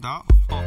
found out.